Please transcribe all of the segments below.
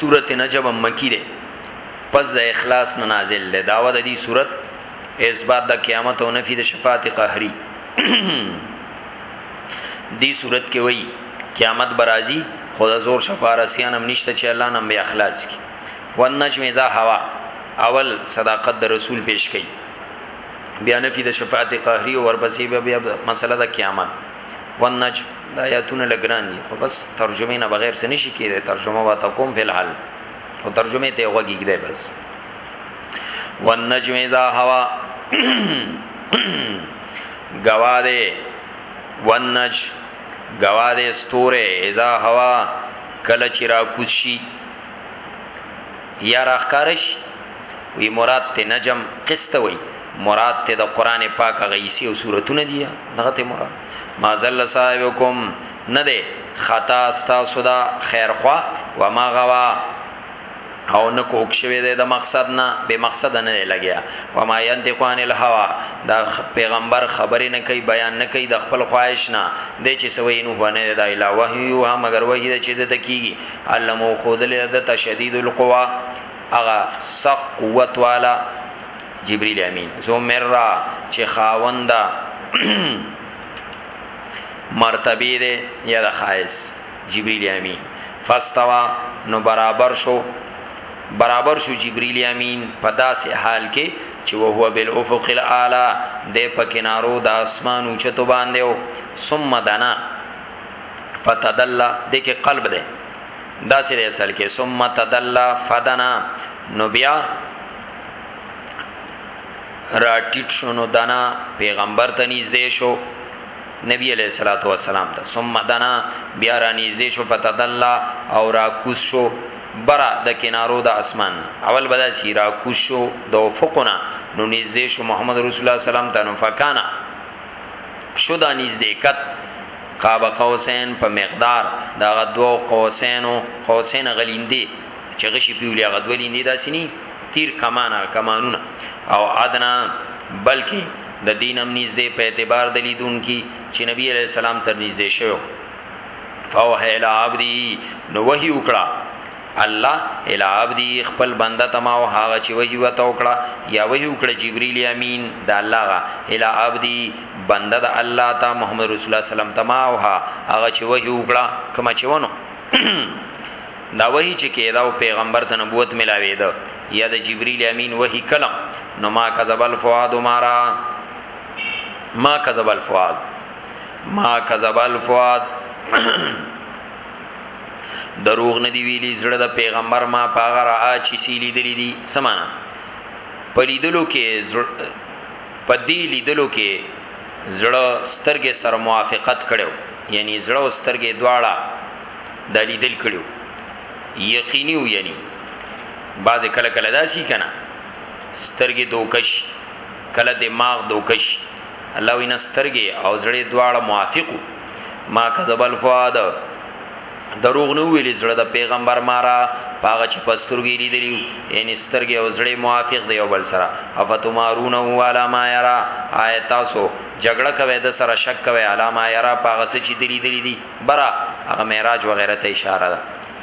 سورت نجم مکی ده پس د اخلاص نه نازل ده داوا د دې سورت اثبات د قیامت او نفی د شفاعت قهری دې سورت کې وایي قیامت برازي خدا زور شفارسیان هم نشته چې الله نن به اخلاص کی والنجم اذا هوا اول صداقت د رسول پیش کړي بیا نفی د شفاعت قهری او ورپسې بیا, بیا مسله د قیامت ونج د آیاتونه لګران دي خو بس ترجمه نه بغیر څه نشي کېده ترجمه وا تقوم فی الحال او ترجمه ته وګی کېده بس ونجم اذا هوا گواده ونج گواده ستوره اذا هوا کله چې را کوشي یا راښکاره شي وي مراد ته نجم قسط وي مراد ته د قران پاک هغه ایسی او سورتونه دي دغه ته مراد ما زل صاحبکم نه ده خطا استا صدا خیر خوا و ما غوا او نه کوک شوی دی د مقصد نه به مقصد نه لګیا و ما ينطق عن الهوى دا پیغمبر خبرې نه کوي بیان نه کوي د خپل خواهش نه د چې سوي نه هونه دا الا وحي او مگر وحي چې د تکیږي الله مو خودل د تشدید القوا هغه سخت قوت والا جبرئیل امین زمرا چې خاوندا مرتبه ده یا د خایس جبرئیل امین فاستوا نو برابر شو برابر شو جبرئیل امین په داسې حال کې چې وهو بالافق الاعلى د پکینارو د اسمان اوچتو باندې او ثم دنا فتدلا د کې قلب ده دا سره اصل کې ثم تدلا فدنا نو بیا را ټیټ شونو دنا پیغمبر ته نږدې شو نبی علیہ الصلوۃ والسلام ته ثم دنا بیا را نږدې شو فتدلا او را کوس شو برا د کنارو د اسمان اول بدا سی را کوس شو د افقنا نو نږدې شو محمد رسول الله سلام ته نو فکانا شو دا نږدې کت قاب قوسین په مقدار دغه دوو قوسینو قوسین غلیندې چې غشي پیولې هغه دوه لیندې داسې ني تیر کمانه کمانونه او ادنا بلکې د دینم نږدې په اعتبار د لیدون کی چې نبی علی السلام تر نږدې شو فوه الی عبدی نو وحی وکړه الله الا عبدی خپل بنده تما او هغه چې وحی وته وکړه یا وحی وکړه جبرئیل امین دا الله غا الا عبدی بنده د الله تا محمد رسول الله سلام تما او هغه چې وحی وکړه کما چې ونه دا وحی چې کېدا او پیغمبر ته نبوت ملاوي ده یا د جبرئیل امین وحی کلم نو ما کذب الفؤاد مارا ما کذب الفؤاد ما کذب الفؤاد دروغ نه دی ویلی زړه د پیغمبر ما پاغه را اچی سی لیدلی دی سمانا په لیدلو کې په دی لیدلو کې زړه سترګې سره موافقت کړو یعنی زړه او سترګې دواړه د لیدل کړو یقیني و یعنی بعض کله کله داسي کنه سترګې دوکش کله دماغ دوکش الله وینا سترګې او زړه دواړه موافقو ما کذب الفؤاد دروغ نو ویلی زړه د پیغمبر مارا پاغه چې پسترګی لیدلی یعنی سترګې او زړه موافق دی او بل سره افتمارون هو علما یرا آیتاسو جګړه کوي د سره شک کوي علما یرا پاغه چې دلی دلی دی برا هغه معراج وغیرہ ته اشاره ده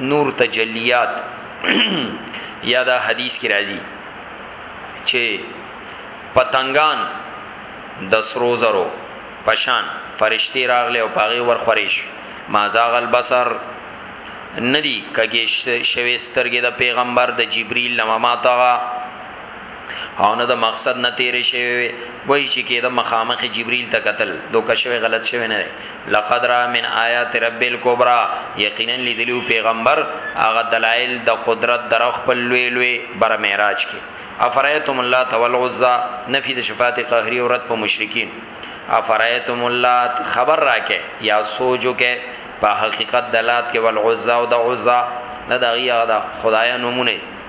نور تجلیات یا دا حدیث کی راځي چې پتنګان د سرو زرو پشان فرشتي راغله او پاغي ور خوريش ما زاغ البصر ندی کګیش شوی سترګې د پیغمبر د جبرئیل نما ما تغا او نه د مقصد نه تیر شي وای چې کېده مخامخ جبريل ته قتل دوکه شوی غلط شوی نه لقد را من آیات رب الکبرى یقینا لیدلو پیغمبر هغه دلایل د قدرت در خپل لوی لوی بر معراج کې افرایتم الله تول عزا نفی د شفاعت قهری او رد په مشرکین افرایتم الله خبر راکه یا سوجو کې په حقیقت دلات کې ول عزا او د عزا نه دغه خدای نمونه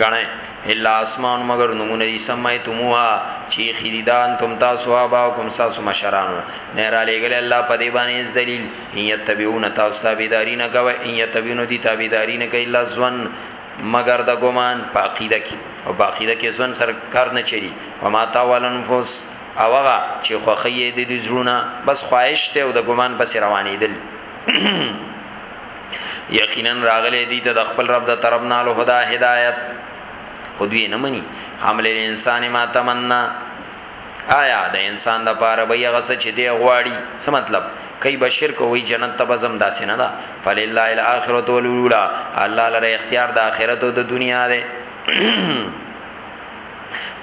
غنه الا اسمان مگر نمونه دي سميتموها چی خریدان تم تاسو ابا کوم تاسو مشرانو نه را لګل الله په دې باندې اس دلیل ان یتبعون تاسو تابعداري نه کوي ان یتبعون دي تابعداري نه کوي الا ځوان مگر د ګمان پاقیده کی او باقیده کې ځوان سر کار نه چلی و ما تاول انفس او هغه چې خوخی دې د زړونه بس خواهش ته او د ګمان پس روانې دل یقینا راغلی دی ته د خپل رب د طرف نه له هدا هدایت خود وی نه مني حمل الانسان ما تمنا آیا د انسان د پاره به یغه څه چې دی غواړي څه مطلب کای بشیر کو وی جنت ته بزم داسې نه ده فلله الاخرته ولولا الله لره اختیار د اخرت او د دنیا ده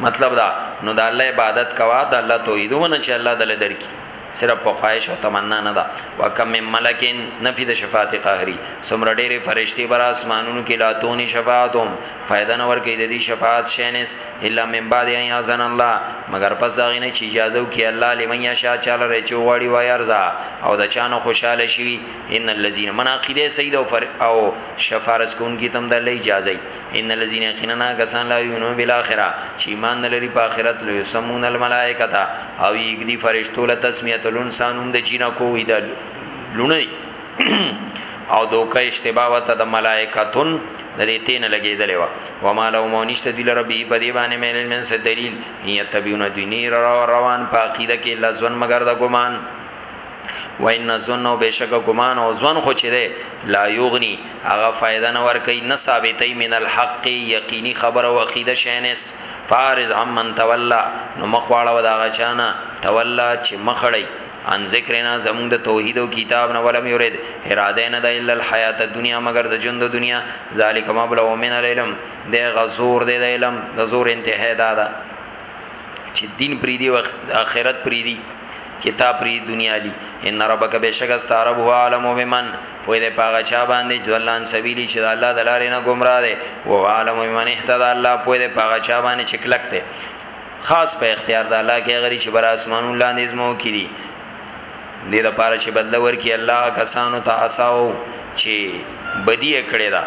مطلب دا نو د الله عبادت کوا د الله توحید ونه چې الله دل درکې صرف په خواهش او تمنا نه ده وکم من ملکن نفی د شفاعت قهری سمره ډېری فرشتي بر اسمانونو کې لاتونی شفاعتهم فائدہ نور کې د دې شفاعت شینس الا من بعد ان یاذن الله مگر پس دا غینه چې اجازه وکي الله لمن یشاء چاله رې چې وړي وای ارزا او د چانو خوشاله شي ان الذين من عقیده سید او فر او شفارس کون کی تم د اجازه ان الذين يقيننا غسان لا يؤمنون بالاخره چې ایمان نه لري په آخرت له يسمون الملائکه او یګدي فرشتو له تسمیه الانسانون د جینا کوی د لونی او دوکه اشتباه وته د ملائکتون د دې تین لګیدلې وا و ما لو مونشت دی لربی په دی باندې مې من څه دلیل یتبیون دینی روان په عقیده کې لزون مگر د ګمان وان ظن بشک ګمان او ځوان خو چي ده لا یغنی هغه فائدہ نه ور کوي نه ثابتې من الحق یقیني خبر او عقیده شینس فارز عمن تولا نو مخواړه ودا غچانا تولا چې مخړی ان ذکرنا زمون د توحید او کتاب نه ولم یرید اراده نه د الا الحیات الدنیا مگر د ژوند د دنیا ذالک مبلغ من العلم د غزور د علم د زور انتهای دادا چې دین پریدي او اخرت پریدي کتاب پری دنیا لی ان ربک بشک استعرب هو عالم بمن پوی ده پاغه چا باندې ځلان سبیلی چې الله د لارې نه گمراه ده او عالم بمن اهتدى الله پوی ده پاغه چا باندې چې کلک ده خاص په اختیار د الله کې غری چې بر اسمانو لاندې زمو کړي دې د پاره چې بدل ورکي الله کسانو ته اساو چې بدی کړی دا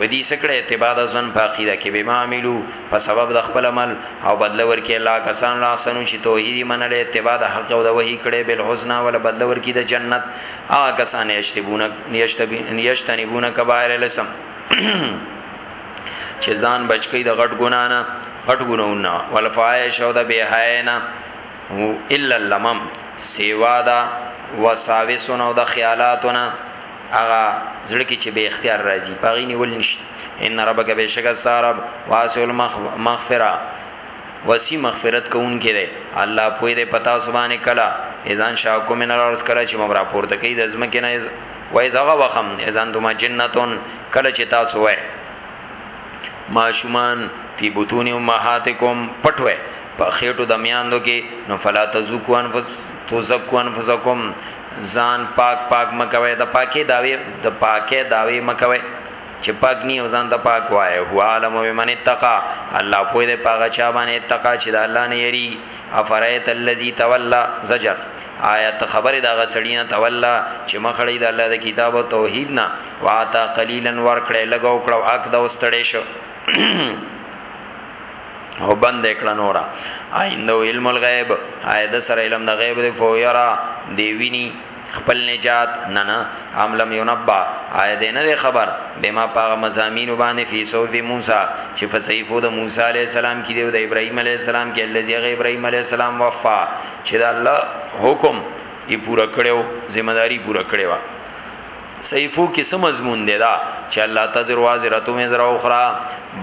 بدی سکړه اتباع د ځن په عقیده کې بما عملو په سبب د خپل عمل او بدل ورکې الله کسان لا سنو چې توحید منلې اتباع د حق او د وحی کړي بل حسنا ول بدل ورکې د جنت آ کسان یشتبونه یشتنبونه کبائر لسم چې ځان بچکی د غټ ګنا نه غټ ګناونه ول فایش او د بهاینا الا اللمم سیوا دا وساوسونو د خیالاتونه هغه زړه کې چې به اختیار راځي پاغي نیول نشته ان ربک بشک سارب واسع المغفرہ وسی مغفرت کوون کې ده الله پوی دې پتا سبحانه کلا اذان شاو کو من الارض کلا چې مبر پورته کې د ازم کې نه وای زغه وخم اذان دوما جنتون کلا چې تاسو وای ماشومان فی بطون امهاتکم پټوي په خېټو د میاندو کې نو فلا تزکو انفس تزکو انفسکم ځان پاک پاک مکوي د پاکي داوي د پاکه داوي مکوي چې پاک نی او ځان ته پاک وای هو عالم بمن اتقا الله پوی د پاګه چا باندې اتقا چې د الله نه یری افرایت الذی تولى زجر آیت خبره دا غسړینا تولى چې مخړی د الله د کتاب او توحید نه واتا قلیلا ور کړې لګو کړو اک دا واستړې شو او بند کړه نورا آینده علم الغیب آید سره علم د غیب دی فو یرا دی ویني خپل نجات نه نه ام لم ينبا آید نه خبر بما پاغ مزامین باندې فی صوف موسی چې فصیفو د موسی علی السلام کې دی او د ابراهیم علی السلام کې الذي ابراهیم علی السلام وفا چې د الله حکم یې پورا کړو ذمہ داری پورا کړې و صحیفو کې سم مضمون دی دا چې الله تزر وازره تو مزر اخرى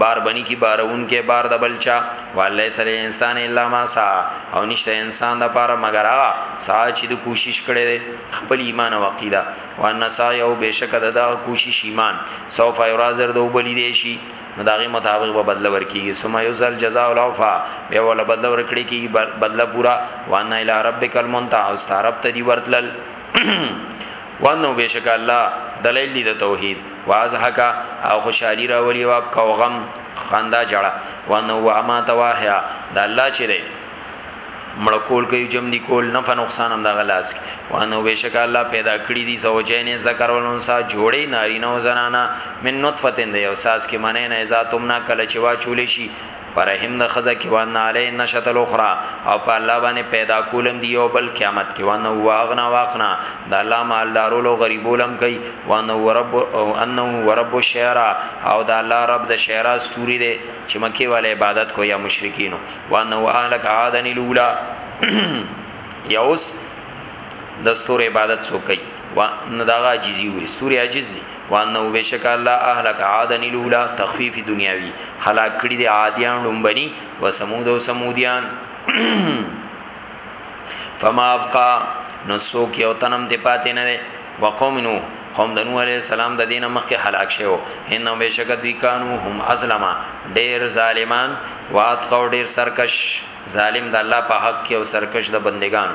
بار بنی کی بارون کې بار د بلچا والله سره انسان الا ما سا او نشته انسان د پاره مگر هغه سا چې د کوشش کړي دی خپل ایمان او عقیده وان سا یو بشک د دا کوشش ایمان سوف یرازر دو بلی دی شي نو داغه مطابق به بدل ورکیږي ثم یوزل جزاء الاوفا به ول بدل ورکړي کی بدل پورا وان الی ربک المنتهى استرب تدی ورتل وانه بشک الله دلیل دی د توحید واضحک او خوشحالی راولی او کو غم خندا جړه وانه و ما تواهیا د الله چې دی مړ کول کوي جم دي کول نه فن نقصان هم د غلاس وانه بشک الله پیدا کړی دي زوجین ذکر ولنسا جوړی نارینه او زنانا من نطفه د یو ساس کې منه نه ذاتمنا کله چې وا چول شي پرهم د خزه کې وان علی نشت الاخرى او په الله باندې پیدا کولم دی او بل قیامت کې وان هو اغنا واقنا د الله مالدارو لو غریبولم کوي وان هو رب او انه هو رب الشعرا او د الله رب د شعرا ستوري دی چې مکه والے عبادت کو یا مشرکینو وان هو اهلک عادن الاولى یوس د ستور عبادت سو کوي و نو دا عاجزي وي ستوري عاجز دي وانه بشک الله اهلك عادا الاولى تخفيف دنیاوی هلاک کړي دي عادیان لومبني و سمود او سمودیان فما ابقا نو سوک یو تنم دی پاتې نه دی وقوم نو قوم د نوح علی السلام د دینه مخکې هلاک شوو انه بشک دوی کانو هم ازلما ډیر ظالمان وات خو ډیر سرکش ظالم د الله په حق کې او سرکش د بندگان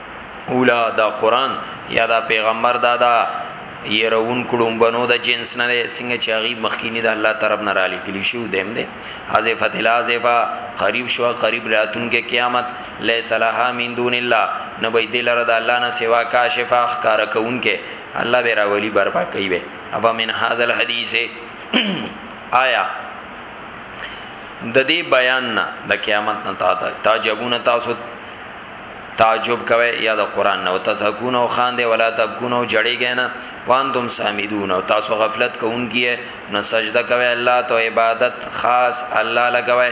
اولا دا قران یا دا پیغمبر دا دا يرون کړم بنو د جنس نه څنګه چې هغه مخکینی د الله طرف نه را لګلی شو دیم دی حذف تلازفا قریب شو قریب راتون کې قیامت لیس لها من دون الله نبی دل را د الله نه سوا کاشفا خکار کون کې الله به راولی برپا کوي به ابا من هاذ الحدیث آیا د دې بیان نه د قیامت نه تعجبون تاسو تعجب کوي یا د قران نو تزهقون او خان دی ولا تبکون او جړیږي نه وانتم سامیدون او تاسو غفلت کوونکی نه سجده کوي الله ته عبادت خاص الله لګوي